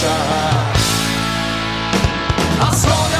duša A shodja pobega